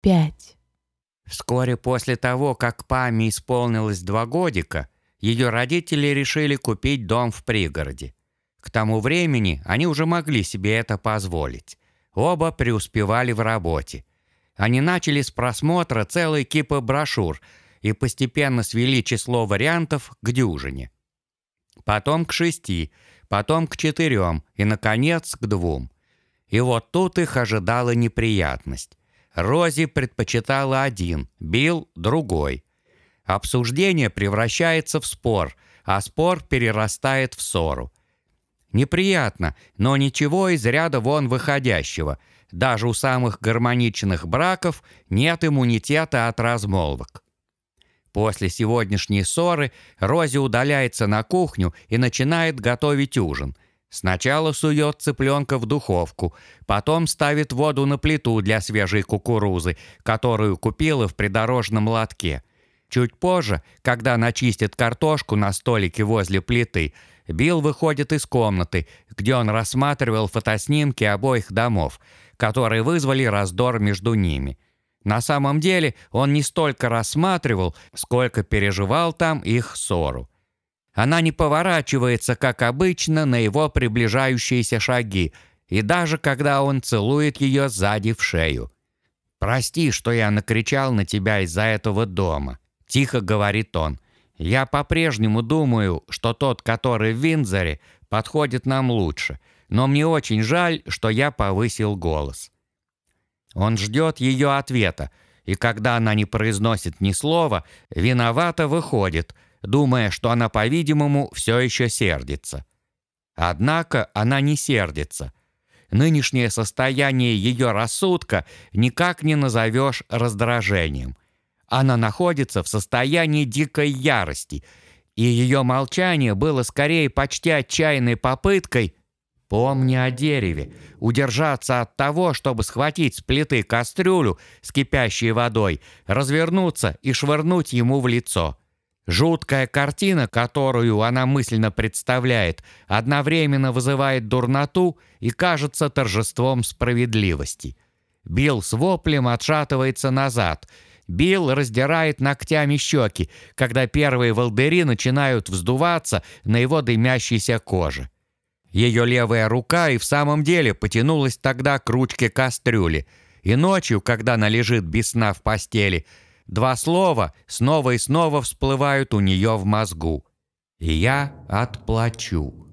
пять. Вскоре после того, как Паме исполнилось два годика, ее родители решили купить дом в пригороде. К тому времени они уже могли себе это позволить. Оба преуспевали в работе. Они начали с просмотра целой кипы брошюр и постепенно свели число вариантов к дюжине. Потом к шести, потом к четырем и, наконец, к двум. И вот тут их ожидала неприятность. Рози предпочитала один, Билл – другой. Обсуждение превращается в спор, а спор перерастает в ссору. Неприятно, но ничего из ряда вон выходящего. Даже у самых гармоничных браков нет иммунитета от размолвок. После сегодняшней ссоры Рози удаляется на кухню и начинает готовить ужин – Сначала сует цыпленка в духовку, потом ставит воду на плиту для свежей кукурузы, которую купила в придорожном лотке. Чуть позже, когда начистит картошку на столике возле плиты, Билл выходит из комнаты, где он рассматривал фотоснимки обоих домов, которые вызвали раздор между ними. На самом деле он не столько рассматривал, сколько переживал там их ссору. Она не поворачивается, как обычно, на его приближающиеся шаги, и даже когда он целует ее сзади в шею. «Прости, что я накричал на тебя из-за этого дома», — тихо говорит он. «Я по-прежнему думаю, что тот, который в Виндзоре, подходит нам лучше, но мне очень жаль, что я повысил голос». Он ждет ее ответа, и когда она не произносит ни слова, виновато выходит — думая, что она, по-видимому, все еще сердится. Однако она не сердится. Нынешнее состояние ее рассудка никак не назовешь раздражением. Она находится в состоянии дикой ярости, и ее молчание было скорее почти отчаянной попыткой Помни о дереве, удержаться от того, чтобы схватить с плиты кастрюлю с кипящей водой, развернуться и швырнуть ему в лицо. Жуткая картина, которую она мысленно представляет, одновременно вызывает дурноту и кажется торжеством справедливости. Билл с воплем отшатывается назад. Билл раздирает ногтями щеки, когда первые волдыри начинают вздуваться на его дымящейся коже. Ее левая рука и в самом деле потянулась тогда к ручке кастрюли. И ночью, когда она лежит без сна в постели – Два слова снова и снова всплывают у нее в мозгу. И я отплачу.